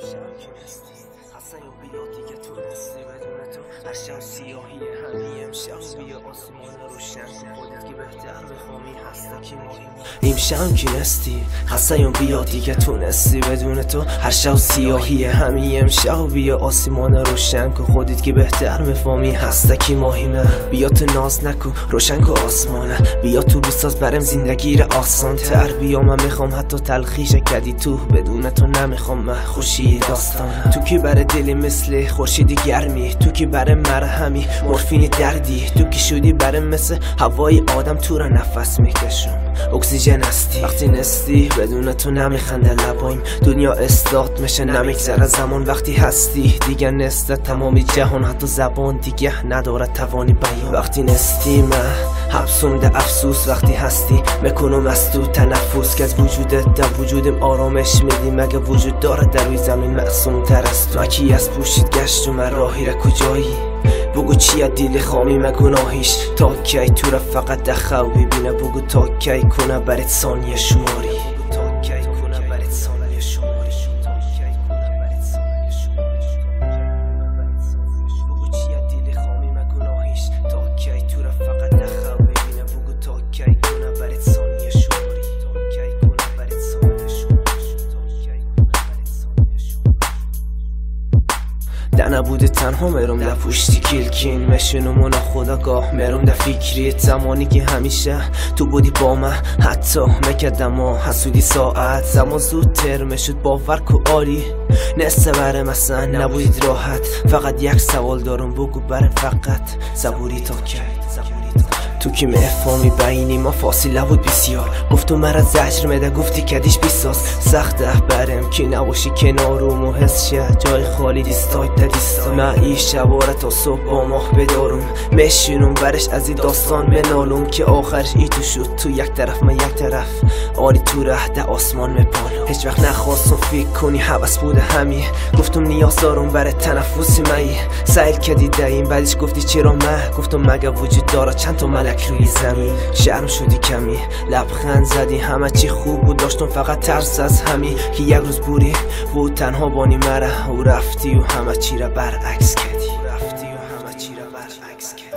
Sharp. حسن بیا دیگه تونستی بدون تو هر شب سیاهی همین امشب بیا آسمان روشن خودت که بهتر کی این شم کی نستی. بیا دیگه تونستی بدون تو هر شب سیاهی همین امشب بیا آسمان روشن که خودت که بهتر بفهمی هستا کی مهمه بیا تو ناز نکن روشن که آسمانه. بیا تو بساز برم زندگی را آسان تر بیا من می‌خوام حتی تلخیش کدی تو. بدون تو نمی‌خوام خوشی داستان. تو کی بر دلی مثل خورشیدی گرمی. تو کی بر مرهمی مورفین دردی. تو کی شدی بر مثل هوای آدم. تو را نفس می‌کشم. اکسیژن هستی. وقتی نستی بدون تو نمیخنده لبایم. دنیا استاد میشه نمیگذره زمان. وقتی هستی دیگه نسته. تمامی جهان حتی زبان دیگه نداره. توانی بیان. وقتی نستی من حبسونده افسوس. وقتی هستی می‌کنم از تو تنفس. که از وجودت در وجودم آرامش میدی. مگه وجود داره در روی زمین معصوم تر از تو؟ از پوشید گشت و من راهی را کجایی؟ بگو چیه دیل خامی گناهیش تا کی تو را فقط دخو ببینه بگو تا کی کنه برات ثانیه شماری. نبوده تنها مرم ده پشتی کلکین. مشنم و خداگاه مرم ده فکری زمانی که همیشه تو بودی با من. حتی مکدم و حسودی ساعت. زمان زودتر مشد باور کو آری. نسته برم اصلا نبودید راحت. فقط یک سوال دارم بگو برم فقط صبوری تا کی. تو که مفهمی بینی ما فاصله بود بسیار. گفتو مرا زجر مده گفتی کدیش بیساز. سخته برم که نباشی کنارم و حس شه. جای خالی دیستای تا دیستای من ای شباره تا صبح ماه بدارم. مشینم برش از این داستان بنالم که آخرش ای تو شد. تو یک طرف من یک طرف. آلی تو ده آسمان مپالم. هیچ وقت نخواستم فکر کنی حوث بوده همی. گفتم نیاز دارم برای تنفسی مایی سیل کدی دهیم بعدش گفتی چرا من گفتم مگه وجود داره چند تا فلک روی زمین شرم شدی کمی. لبخند زدی همه چی خوب بود داشتم فقط ترس از همی که یک روز بوری و تنها بانی مره و رفتی و همه چی را برعکس کردی. رفتی و همه چی را برعکس کردی.